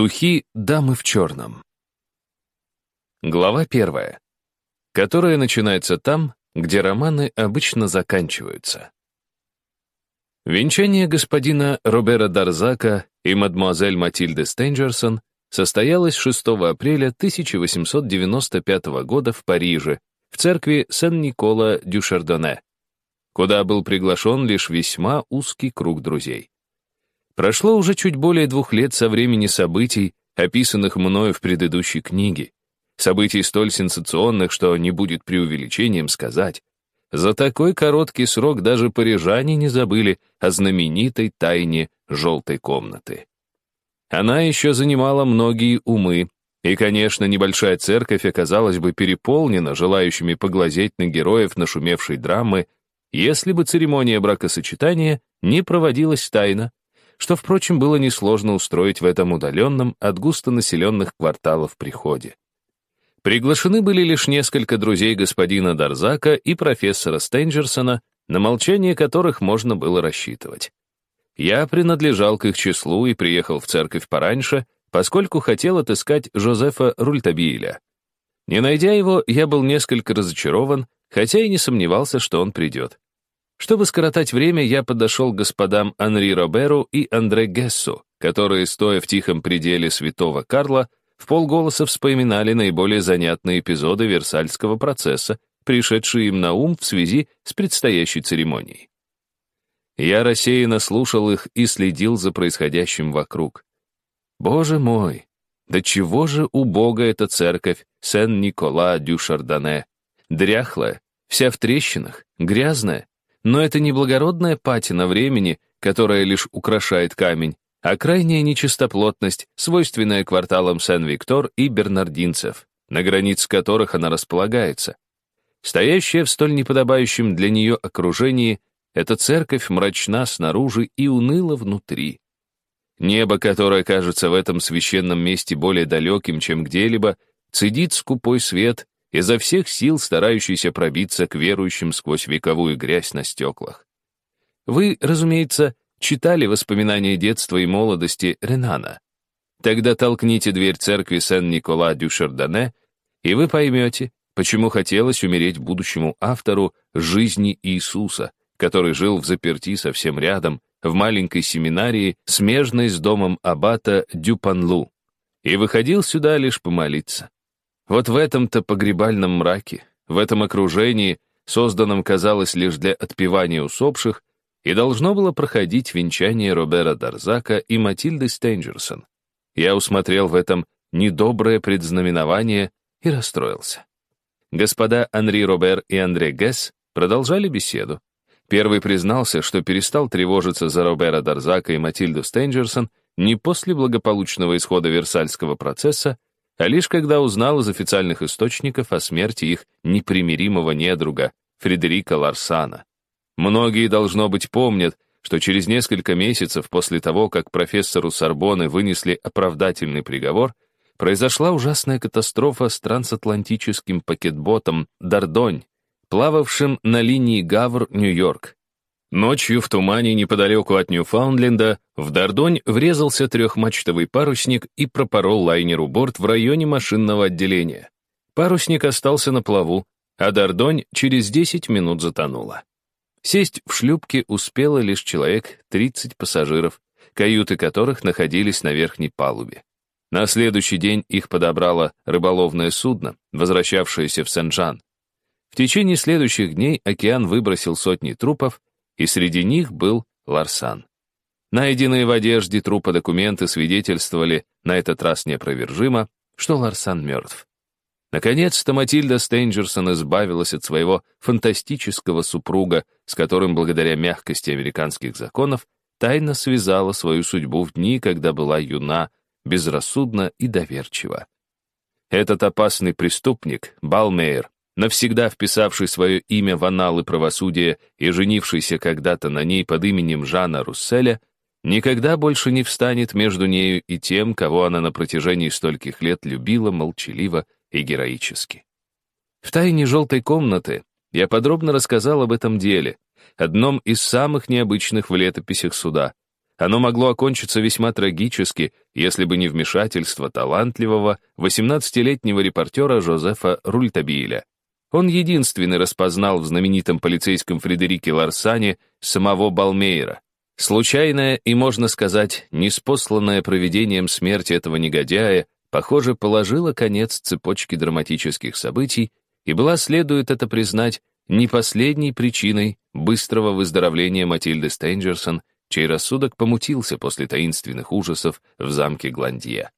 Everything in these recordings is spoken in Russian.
Духи дамы в черном. Глава первая, которая начинается там, где романы обычно заканчиваются. Венчание господина Робера Дарзака и мадемуазель Матильды Стенджерсон состоялось 6 апреля 1895 года в Париже, в церкви Сен-Никола дю Шардоне, куда был приглашен лишь весьма узкий круг друзей. Прошло уже чуть более двух лет со времени событий, описанных мною в предыдущей книге. Событий столь сенсационных, что не будет преувеличением сказать. За такой короткий срок даже парижане не забыли о знаменитой тайне желтой комнаты. Она еще занимала многие умы, и, конечно, небольшая церковь оказалась бы переполнена желающими поглазеть на героев нашумевшей драмы, если бы церемония бракосочетания не проводилась тайно, что, впрочем, было несложно устроить в этом удаленном от густонаселенных кварталов приходе. Приглашены были лишь несколько друзей господина Дарзака и профессора Стенджерсона, на молчание которых можно было рассчитывать. Я принадлежал к их числу и приехал в церковь пораньше, поскольку хотел отыскать Жозефа Рультабиеля. Не найдя его, я был несколько разочарован, хотя и не сомневался, что он придет. Чтобы скоротать время, я подошел к господам Анри Роберу и Андре Гессу, которые, стоя в тихом пределе святого Карла, в полголоса вспоминали наиболее занятные эпизоды Версальского процесса, пришедшие им на ум в связи с предстоящей церемонией. Я рассеянно слушал их и следил за происходящим вокруг. Боже мой, да чего же убога эта церковь Сен-Никола-дю-Шардоне? Дряхлая, вся в трещинах, грязная, но это не благородная патина времени, которая лишь украшает камень, а крайняя нечистоплотность, свойственная кварталам Сен-Виктор и Бернардинцев, на границе которых она располагается. Стоящая в столь неподобающем для нее окружении, эта церковь мрачна снаружи и уныла внутри. Небо, которое кажется в этом священном месте более далеким, чем где-либо, цедит скупой свет изо всех сил старающийся пробиться к верующим сквозь вековую грязь на стеклах. Вы, разумеется, читали воспоминания детства и молодости Ренана. Тогда толкните дверь церкви Сен-Никола-дю-Шардоне, и вы поймете, почему хотелось умереть будущему автору жизни Иисуса, который жил в заперти совсем рядом, в маленькой семинарии, смежной с домом аббата Дюпанлу, и выходил сюда лишь помолиться. Вот в этом-то погребальном мраке, в этом окружении, созданном, казалось, лишь для отпевания усопших, и должно было проходить венчание Робера Дарзака и Матильды Стенджерсон. Я усмотрел в этом недоброе предзнаменование и расстроился. Господа Анри Робер и Андре Гесс продолжали беседу. Первый признался, что перестал тревожиться за Робера Дарзака и Матильду Стенджерсон не после благополучного исхода Версальского процесса, а лишь когда узнал из официальных источников о смерти их непримиримого недруга Фредерика Ларсана. Многие, должно быть, помнят, что через несколько месяцев после того, как профессору Сорбоны вынесли оправдательный приговор, произошла ужасная катастрофа с трансатлантическим пакетботом «Дардонь», плававшим на линии Гавр-Нью-Йорк. Ночью в тумане неподалеку от Ньюфаундленда в Дардонь врезался трехмачтовый парусник и пропорол лайнеру борт в районе машинного отделения. Парусник остался на плаву, а Дардонь через 10 минут затонула. Сесть в шлюпке успело лишь человек 30 пассажиров, каюты которых находились на верхней палубе. На следующий день их подобрало рыболовное судно, возвращавшееся в Сен-Жан. В течение следующих дней океан выбросил сотни трупов, и среди них был Ларсан. Найденные в одежде трупа документы свидетельствовали на этот раз неопровержимо, что Ларсан мертв. Наконец-то Матильда Стенджерсон избавилась от своего фантастического супруга, с которым, благодаря мягкости американских законов, тайно связала свою судьбу в дни, когда была юна, безрассудна и доверчива. Этот опасный преступник, Балмейер, навсегда вписавший свое имя в аналы правосудия и женившийся когда-то на ней под именем Жана Русселя, никогда больше не встанет между нею и тем, кого она на протяжении стольких лет любила молчаливо и героически. В тайне желтой комнаты я подробно рассказал об этом деле, одном из самых необычных в летописях суда, Оно могло окончиться весьма трагически, если бы не вмешательство талантливого 18-летнего репортера Жозефа Рультабиля. Он единственный распознал в знаменитом полицейском Фредерике Ларсане самого Балмейра. Случайная и, можно сказать, неспосланная проведением смерти этого негодяя, похоже, положила конец цепочке драматических событий и была, следует это признать, не последней причиной быстрого выздоровления Матильды Стенджерсон чей рассудок помутился после таинственных ужасов в замке Гландье.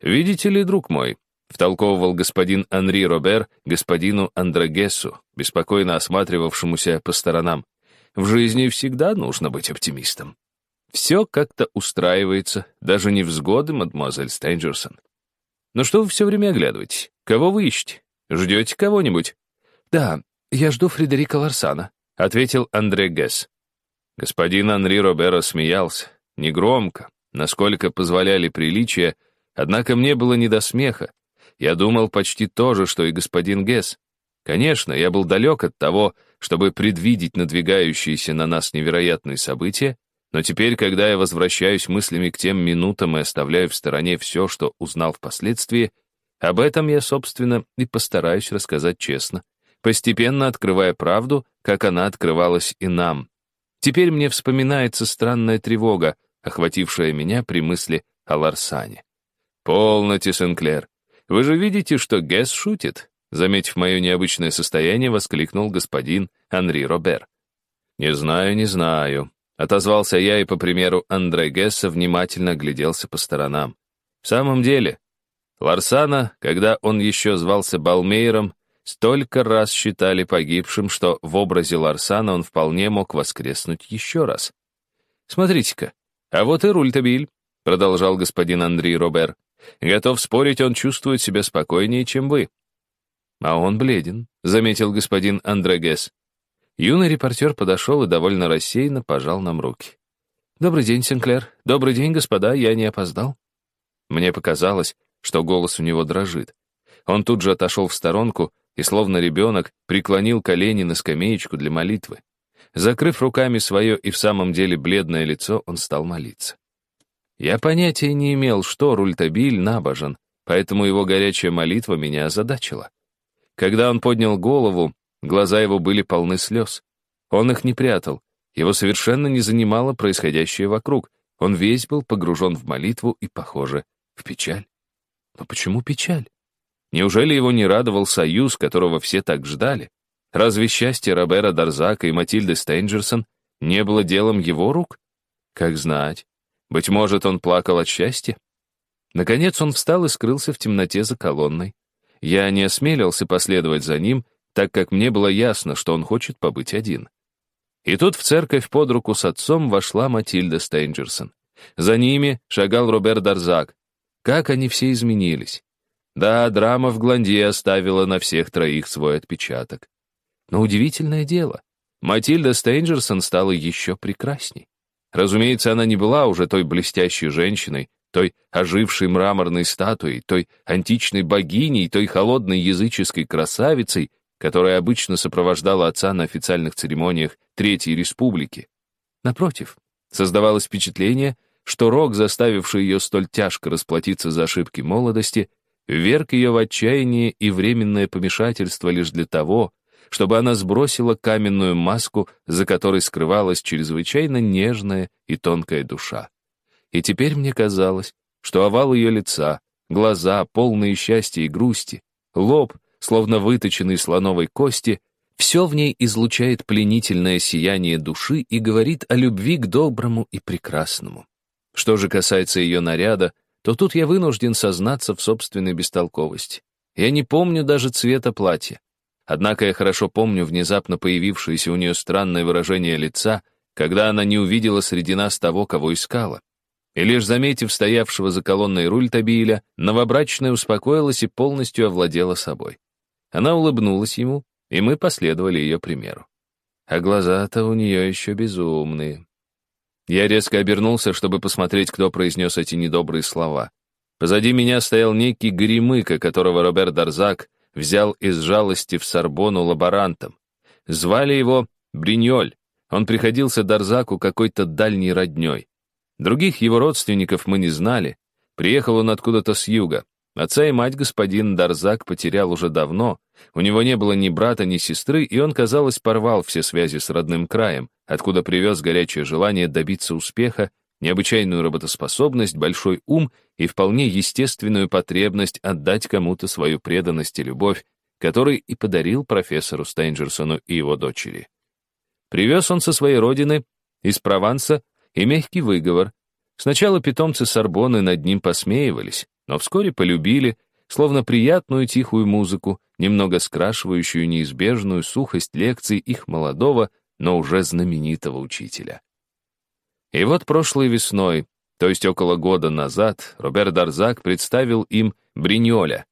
«Видите ли, друг мой», — втолковывал господин Анри Робер господину Андрагессу, беспокойно осматривавшемуся по сторонам, «в жизни всегда нужно быть оптимистом. Все как-то устраивается, даже не взгоды, мадемуазель Стенджерсон. Но что вы все время оглядываетесь? Кого вы ищете? Ждете кого-нибудь?» «Да, я жду Фредерика Ларсана», — ответил Андре Гесс. Господин Анри Роберо смеялся, негромко, насколько позволяли приличия, однако мне было не до смеха. Я думал почти то же, что и господин Гесс. Конечно, я был далек от того, чтобы предвидеть надвигающиеся на нас невероятные события, но теперь, когда я возвращаюсь мыслями к тем минутам и оставляю в стороне все, что узнал впоследствии, об этом я, собственно, и постараюсь рассказать честно, постепенно открывая правду, как она открывалась и нам, Теперь мне вспоминается странная тревога, охватившая меня при мысли о Ларсане. «Полноте, Сенклер. Вы же видите, что Гесс шутит?» Заметив мое необычное состояние, воскликнул господин Анри Робер. «Не знаю, не знаю», — отозвался я и, по примеру Андре Гесса, внимательно огляделся по сторонам. «В самом деле, Ларсана, когда он еще звался Балмейером, столько раз считали погибшим, что в образе Ларсана он вполне мог воскреснуть еще раз. «Смотрите-ка, а вот и Рультабиль», — продолжал господин Андрей Робер. «Готов спорить, он чувствует себя спокойнее, чем вы». «А он бледен», — заметил господин Андрегес. Юный репортер подошел и довольно рассеянно пожал нам руки. «Добрый день, Синклер. Добрый день, господа, я не опоздал». Мне показалось, что голос у него дрожит. Он тут же отошел в сторонку, и, словно ребенок, преклонил колени на скамеечку для молитвы. Закрыв руками свое и в самом деле бледное лицо, он стал молиться. Я понятия не имел, что Рультабиль набожен, поэтому его горячая молитва меня озадачила. Когда он поднял голову, глаза его были полны слез. Он их не прятал, его совершенно не занимало происходящее вокруг. Он весь был погружен в молитву и, похоже, в печаль. Но почему печаль? Неужели его не радовал союз, которого все так ждали? Разве счастье Робера Дарзака и Матильды Стейнджерсон не было делом его рук? Как знать. Быть может, он плакал от счастья? Наконец он встал и скрылся в темноте за колонной. Я не осмелился последовать за ним, так как мне было ясно, что он хочет побыть один. И тут в церковь под руку с отцом вошла Матильда Стейнджерсон. За ними шагал Роберт Дарзак. Как они все изменились. Да, драма в Гланде оставила на всех троих свой отпечаток. Но удивительное дело, Матильда Стейнджерсон стала еще прекрасней. Разумеется, она не была уже той блестящей женщиной, той ожившей мраморной статуей, той античной богиней, той холодной языческой красавицей, которая обычно сопровождала отца на официальных церемониях Третьей Республики. Напротив, создавалось впечатление, что рок, заставивший ее столь тяжко расплатиться за ошибки молодости, вверг ее в отчаяние и временное помешательство лишь для того, чтобы она сбросила каменную маску, за которой скрывалась чрезвычайно нежная и тонкая душа. И теперь мне казалось, что овал ее лица, глаза, полные счастья и грусти, лоб, словно выточенный слоновой кости, все в ней излучает пленительное сияние души и говорит о любви к доброму и прекрасному. Что же касается ее наряда, то тут я вынужден сознаться в собственной бестолковости. Я не помню даже цвета платья. Однако я хорошо помню внезапно появившееся у нее странное выражение лица, когда она не увидела среди нас того, кого искала. И лишь заметив стоявшего за колонной руль Табиля, новобрачная успокоилась и полностью овладела собой. Она улыбнулась ему, и мы последовали ее примеру. А глаза-то у нее еще безумные. Я резко обернулся, чтобы посмотреть, кто произнес эти недобрые слова. Позади меня стоял некий Горемыка, которого Роберт Дарзак взял из жалости в Сорбону лаборантом. Звали его Бриньоль. Он приходился Дарзаку какой-то дальней роднёй. Других его родственников мы не знали. Приехал он откуда-то с юга. Отца и мать господин Дарзак потерял уже давно. У него не было ни брата, ни сестры, и он, казалось, порвал все связи с родным краем, откуда привез горячее желание добиться успеха, необычайную работоспособность, большой ум и вполне естественную потребность отдать кому-то свою преданность и любовь, который и подарил профессору Стейнджерсону и его дочери. Привез он со своей родины, из Прованса, и мягкий выговор. Сначала питомцы Сорбоны над ним посмеивались, но вскоре полюбили, словно приятную тихую музыку, немного скрашивающую неизбежную сухость лекций их молодого, но уже знаменитого учителя. И вот прошлой весной, то есть около года назад, Роберт Дарзак представил им Бриньоля.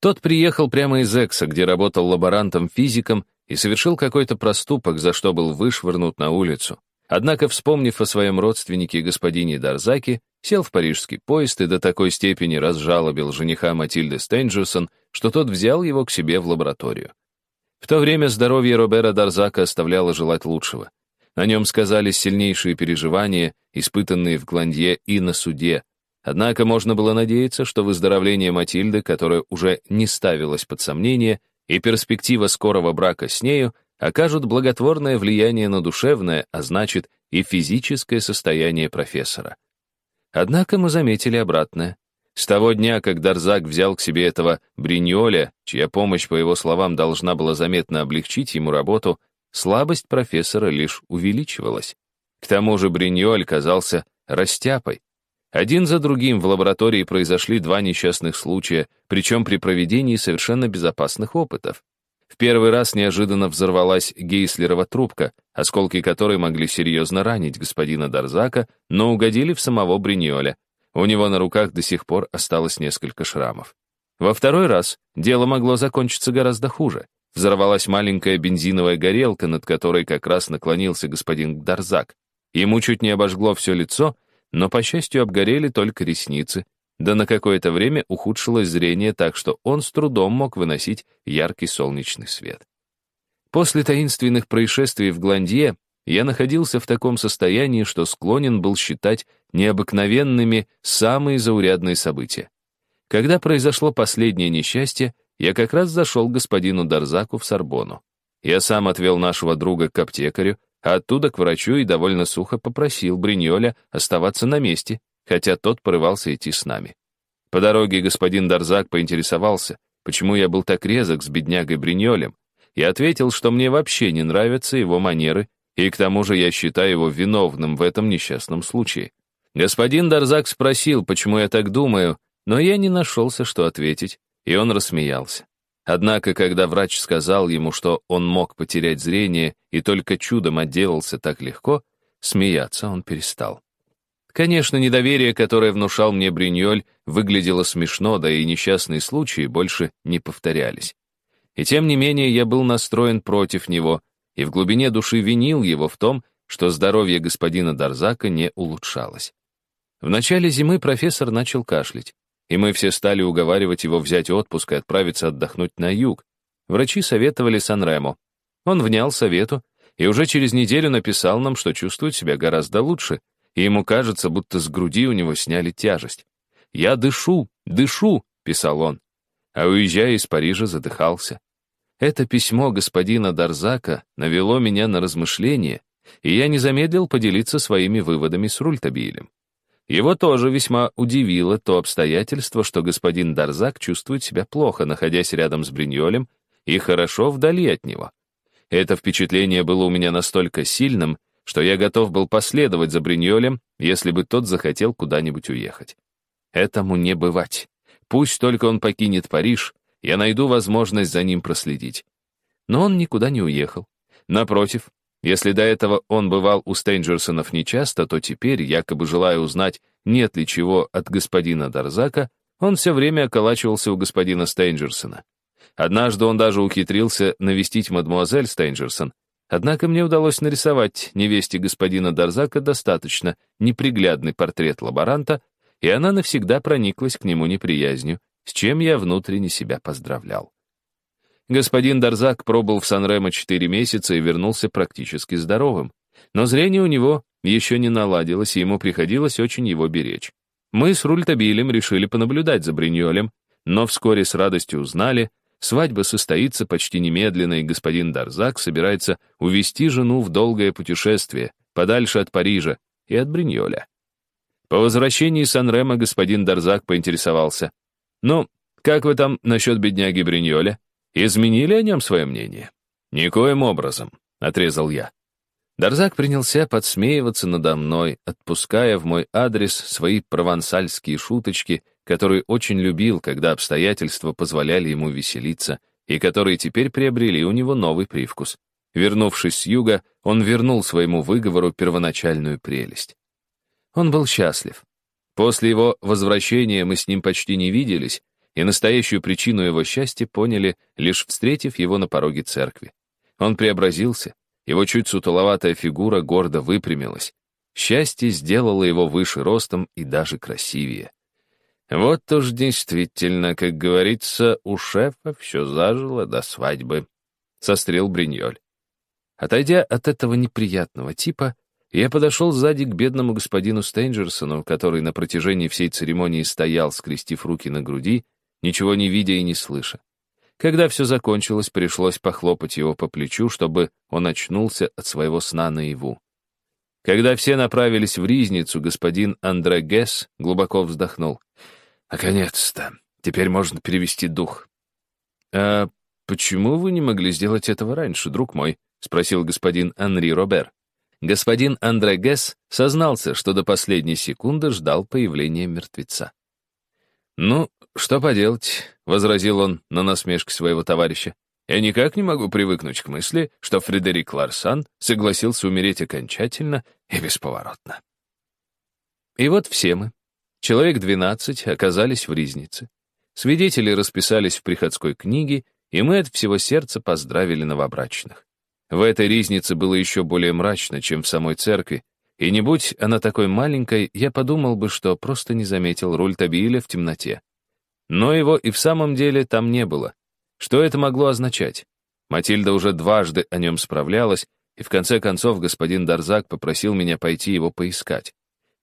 Тот приехал прямо из Экса, где работал лаборантом-физиком и совершил какой-то проступок, за что был вышвырнут на улицу. Однако, вспомнив о своем родственнике господине Дарзаке, сел в парижский поезд и до такой степени разжалобил жениха Матильды Стенджерсон, что тот взял его к себе в лабораторию. В то время здоровье Робера Дарзака оставляло желать лучшего. На нем сказались сильнейшие переживания, испытанные в Гландье и на суде. Однако можно было надеяться, что выздоровление Матильды, которое уже не ставилось под сомнение, и перспектива скорого брака с нею окажут благотворное влияние на душевное, а значит и физическое состояние профессора. Однако мы заметили обратное. С того дня, как Дарзак взял к себе этого Бриньоля, чья помощь, по его словам, должна была заметно облегчить ему работу, слабость профессора лишь увеличивалась. К тому же Бриньоль казался растяпой. Один за другим в лаборатории произошли два несчастных случая, причем при проведении совершенно безопасных опытов. В первый раз неожиданно взорвалась Гейслерова трубка, осколки которой могли серьезно ранить господина Дарзака, но угодили в самого Бриньоля. У него на руках до сих пор осталось несколько шрамов. Во второй раз дело могло закончиться гораздо хуже. Взорвалась маленькая бензиновая горелка, над которой как раз наклонился господин Дарзак. Ему чуть не обожгло все лицо, но, по счастью, обгорели только ресницы, да на какое-то время ухудшилось зрение так, что он с трудом мог выносить яркий солнечный свет. После таинственных происшествий в Гландье я находился в таком состоянии, что склонен был считать необыкновенными самые заурядные события. Когда произошло последнее несчастье, я как раз зашел к господину Дарзаку в Сорбону. Я сам отвел нашего друга к аптекарю, а оттуда к врачу и довольно сухо попросил Бриньоля оставаться на месте, хотя тот порывался идти с нами. По дороге господин Дарзак поинтересовался, почему я был так резок с беднягой Бриньолем, и ответил, что мне вообще не нравятся его манеры, и к тому же я считаю его виновным в этом несчастном случае. Господин Дарзак спросил, почему я так думаю, но я не нашелся, что ответить, и он рассмеялся. Однако, когда врач сказал ему, что он мог потерять зрение и только чудом отделался так легко, смеяться он перестал. Конечно, недоверие, которое внушал мне Бриньоль, выглядело смешно, да и несчастные случаи больше не повторялись. И тем не менее я был настроен против него и в глубине души винил его в том, что здоровье господина Дарзака не улучшалось. В начале зимы профессор начал кашлять, и мы все стали уговаривать его взять отпуск и отправиться отдохнуть на юг. Врачи советовали Сан-Ремо. Он внял совету и уже через неделю написал нам, что чувствует себя гораздо лучше, и ему кажется, будто с груди у него сняли тяжесть. «Я дышу, дышу», — писал он, а уезжая из Парижа задыхался. Это письмо господина Дарзака навело меня на размышления, и я не замедлил поделиться своими выводами с Рультабилем. Его тоже весьма удивило то обстоятельство, что господин Дарзак чувствует себя плохо, находясь рядом с Бриньолем, и хорошо вдали от него. Это впечатление было у меня настолько сильным, что я готов был последовать за Бриньолем, если бы тот захотел куда-нибудь уехать. Этому не бывать. Пусть только он покинет Париж, я найду возможность за ним проследить. Но он никуда не уехал. Напротив, если до этого он бывал у Стейнджерсонов нечасто, то теперь, якобы желая узнать, нет ли чего от господина Дарзака, он все время околачивался у господина Стейнджерсона. Однажды он даже ухитрился навестить мадмуазель Стейнджерсон, Однако мне удалось нарисовать невесте господина Дарзака достаточно неприглядный портрет лаборанта, и она навсегда прониклась к нему неприязнью, с чем я внутренне себя поздравлял. Господин Дарзак пробыл в Сан-Ремо четыре месяца и вернулся практически здоровым, но зрение у него еще не наладилось, и ему приходилось очень его беречь. Мы с Рультабилем решили понаблюдать за Бриньолем, но вскоре с радостью узнали, свадьба состоится почти немедленно, и господин Дарзак собирается увести жену в долгое путешествие, подальше от Парижа и от Бриньоля. По возвращении Сан-Ремо господин Дарзак поинтересовался. «Ну, как вы там насчет бедняги Бриньоля? Изменили о нем свое мнение?» «Никоим образом», — отрезал я. Дарзак принялся подсмеиваться надо мной, отпуская в мой адрес свои провансальские шуточки, которые очень любил, когда обстоятельства позволяли ему веселиться, и которые теперь приобрели у него новый привкус. Вернувшись с юга, он вернул своему выговору первоначальную прелесть. Он был счастлив. После его возвращения мы с ним почти не виделись, и настоящую причину его счастья поняли, лишь встретив его на пороге церкви. Он преобразился, его чуть сутуловатая фигура гордо выпрямилась. Счастье сделало его выше ростом и даже красивее. Вот уж действительно, как говорится, у шефа все зажило до свадьбы. Сострел Бриньоль. Отойдя от этого неприятного типа, я подошел сзади к бедному господину Стейнджерсону, который на протяжении всей церемонии стоял, скрестив руки на груди, ничего не видя и не слыша. Когда все закончилось, пришлось похлопать его по плечу, чтобы он очнулся от своего сна наяву. Когда все направились в ризницу, господин Андре Гесс глубоко вздохнул. «Наконец-то! Теперь можно перевести дух». «А почему вы не могли сделать этого раньше, друг мой?» — спросил господин Анри Робер. Господин Андре Гесс сознался, что до последней секунды ждал появления мертвеца. «Ну, что поделать», — возразил он на насмешку своего товарища. «Я никак не могу привыкнуть к мысли, что Фредерик Ларсан согласился умереть окончательно и бесповоротно». И вот все мы, человек двенадцать, оказались в Ризнице. Свидетели расписались в приходской книге, и мы от всего сердца поздравили новобрачных. В этой Ризнице было еще более мрачно, чем в самой церкви, и не будь она такой маленькой, я подумал бы, что просто не заметил руль Табииля в темноте. Но его и в самом деле там не было. Что это могло означать? Матильда уже дважды о нем справлялась, и в конце концов господин Дарзак попросил меня пойти его поискать.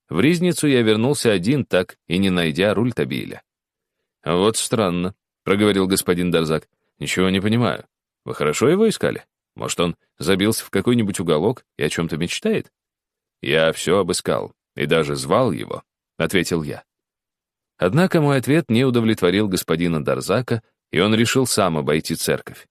В Ризницу я вернулся один, так и не найдя руль Табииля. «Вот странно», — проговорил господин Дарзак. «Ничего не понимаю. Вы хорошо его искали? Может, он забился в какой-нибудь уголок и о чем-то мечтает?» «Я все обыскал и даже звал его», — ответил я. Однако мой ответ не удовлетворил господина Дарзака, и он решил сам обойти церковь.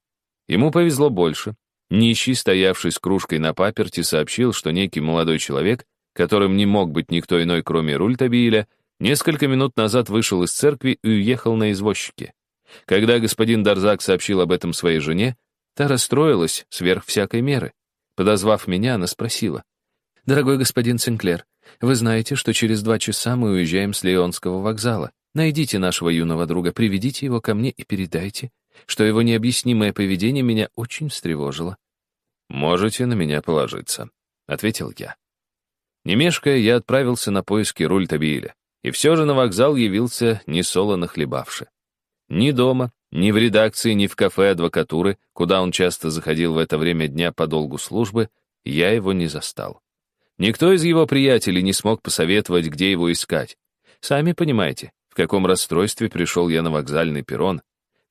Ему повезло больше. Нищий, стоявший с кружкой на паперти, сообщил, что некий молодой человек, которым не мог быть никто иной, кроме Рультабиля, несколько минут назад вышел из церкви и уехал на извозчике. Когда господин Дарзак сообщил об этом своей жене, та расстроилась сверх всякой меры. Подозвав меня, она спросила, «Дорогой господин Синклер, вы знаете, что через два часа мы уезжаем с Леонского вокзала. Найдите нашего юного друга, приведите его ко мне и передайте, что его необъяснимое поведение меня очень встревожило». «Можете на меня положиться», — ответил я. Не мешкая, я отправился на поиски Рультабиля, и все же на вокзал явился несолоно хлебавши. Ни дома, ни в редакции, ни в кафе адвокатуры, куда он часто заходил в это время дня по долгу службы, я его не застал. Никто из его приятелей не смог посоветовать, где его искать. Сами понимаете, в каком расстройстве пришел я на вокзальный перрон.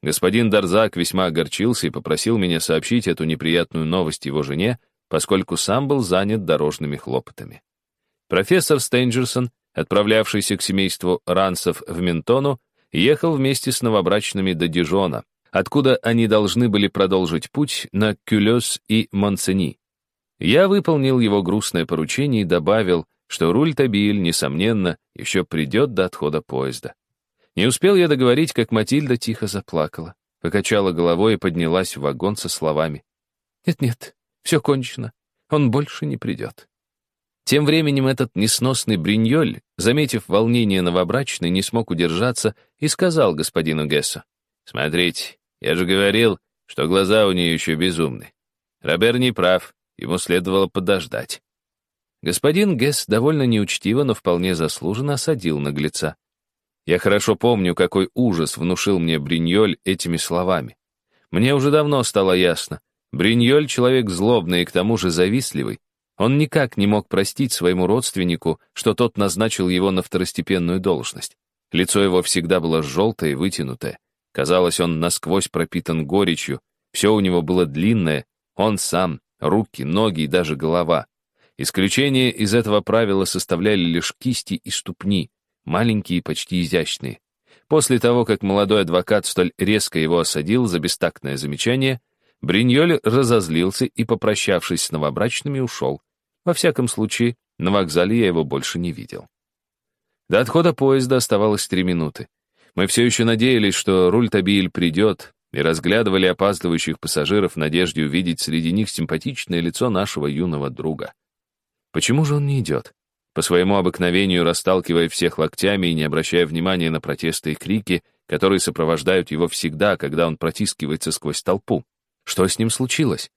Господин Дарзак весьма огорчился и попросил меня сообщить эту неприятную новость его жене, поскольку сам был занят дорожными хлопотами. Профессор Стенджерсон, отправлявшийся к семейству Рансов в Ментону, ехал вместе с новобрачными до Дижона, откуда они должны были продолжить путь на Кюлёс и Монсени. Я выполнил его грустное поручение и добавил, что руль Табиль, несомненно, еще придет до отхода поезда. Не успел я договорить, как Матильда тихо заплакала, покачала головой и поднялась в вагон со словами. «Нет-нет, все кончено, он больше не придет». Тем временем этот несносный бриньоль, заметив волнение новобрачной, не смог удержаться и сказал господину Гессу. «Смотрите, я же говорил, что глаза у нее еще безумны. Робер не прав, Ему следовало подождать. Господин Гесс довольно неучтиво, но вполне заслуженно осадил наглеца. Я хорошо помню, какой ужас внушил мне Бриньоль этими словами. Мне уже давно стало ясно. Бриньоль — человек злобный и к тому же завистливый. Он никак не мог простить своему родственнику, что тот назначил его на второстепенную должность. Лицо его всегда было желтое и вытянутое. Казалось, он насквозь пропитан горечью, все у него было длинное, он сам, руки, ноги и даже голова. Исключение из этого правила составляли лишь кисти и ступни, маленькие и почти изящные. После того, как молодой адвокат столь резко его осадил за бестактное замечание, Бриньоль разозлился и, попрощавшись с новобрачными, ушел. Во всяком случае, на вокзале я его больше не видел. До отхода поезда оставалось три минуты. Мы все еще надеялись, что Рультабиль придет, и разглядывали опаздывающих пассажиров в надежде увидеть среди них симпатичное лицо нашего юного друга. Почему же он не идет? По своему обыкновению расталкивая всех локтями и не обращая внимания на протесты и крики, которые сопровождают его всегда, когда он протискивается сквозь толпу. Что с ним случилось?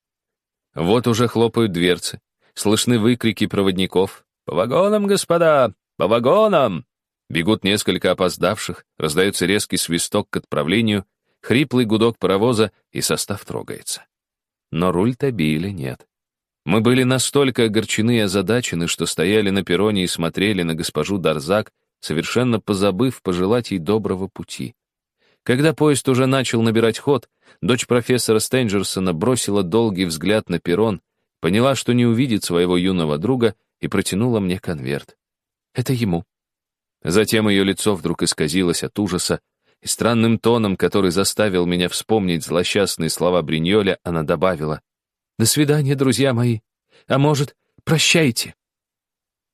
Вот уже хлопают дверцы, слышны выкрики проводников. «По вагонам, господа! По вагонам!» Бегут несколько опоздавших, раздается резкий свисток к отправлению, хриплый гудок паровоза, и состав трогается. Но руль Табиля нет. Мы были настолько огорчены и озадачены, что стояли на перроне и смотрели на госпожу Дарзак, совершенно позабыв пожелать ей доброго пути. Когда поезд уже начал набирать ход, дочь профессора Стенджерсона бросила долгий взгляд на перрон, поняла, что не увидит своего юного друга, и протянула мне конверт. Это ему. Затем ее лицо вдруг исказилось от ужаса, и странным тоном, который заставил меня вспомнить злосчастные слова Бриньоля, она добавила — до свидания, друзья мои. А может, прощайте.